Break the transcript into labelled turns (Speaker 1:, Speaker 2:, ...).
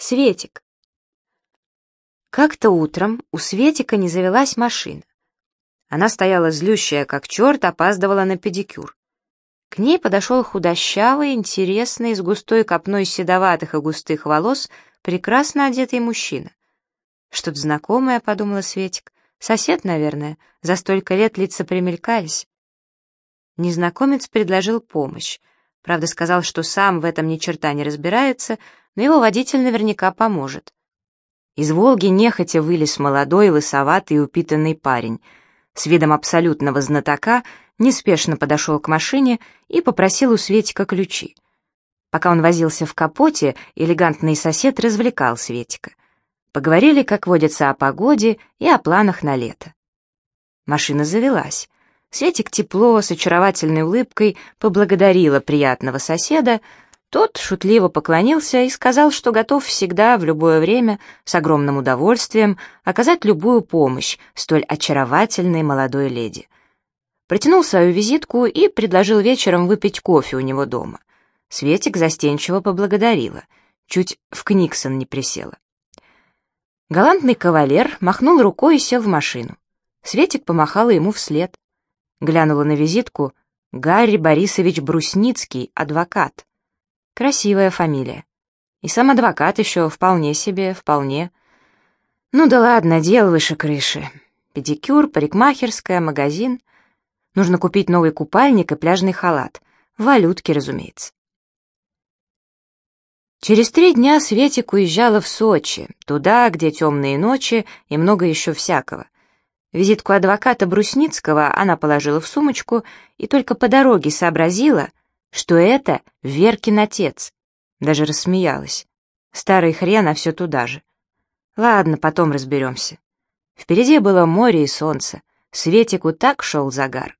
Speaker 1: Светик. Как-то утром у Светика не завелась машина. Она стояла злющая, как черт, опаздывала на педикюр. К ней подошел худощавый, интересный, с густой копной седоватых и густых волос, прекрасно одетый мужчина. «Что-то знакомое», — подумала Светик. «Сосед, наверное. За столько лет лица примелькались». Незнакомец предложил помощь. Правда, сказал, что сам в этом ни черта не разбирается, но его водитель наверняка поможет. Из «Волги» нехотя вылез молодой, лысоватый и упитанный парень. С видом абсолютного знатока неспешно подошел к машине и попросил у Светика ключи. Пока он возился в капоте, элегантный сосед развлекал Светика. Поговорили, как водится, о погоде и о планах на лето. Машина завелась. Светик тепло, с очаровательной улыбкой поблагодарила приятного соседа, тот шутливо поклонился и сказал, что готов всегда, в любое время, с огромным удовольствием оказать любую помощь столь очаровательной молодой леди. Протянул свою визитку и предложил вечером выпить кофе у него дома. Светик застенчиво поблагодарила, чуть в Книксон не присела. Галантный кавалер махнул рукой и сел в машину. Светик помахала ему вслед. Глянула на визитку «Гарри Борисович Брусницкий, адвокат». Красивая фамилия. И сам адвокат еще вполне себе, вполне. Ну да ладно, дел выше крыши. Педикюр, парикмахерская, магазин. Нужно купить новый купальник и пляжный халат. Валютки, разумеется. Через три дня Светик уезжала в Сочи, туда, где темные ночи и много еще всякого. Визитку адвоката Брусницкого она положила в сумочку и только по дороге сообразила, что это Веркин отец. Даже рассмеялась. Старый хрен, а все туда же. Ладно, потом разберемся. Впереди было море и солнце. Светику так шел загар.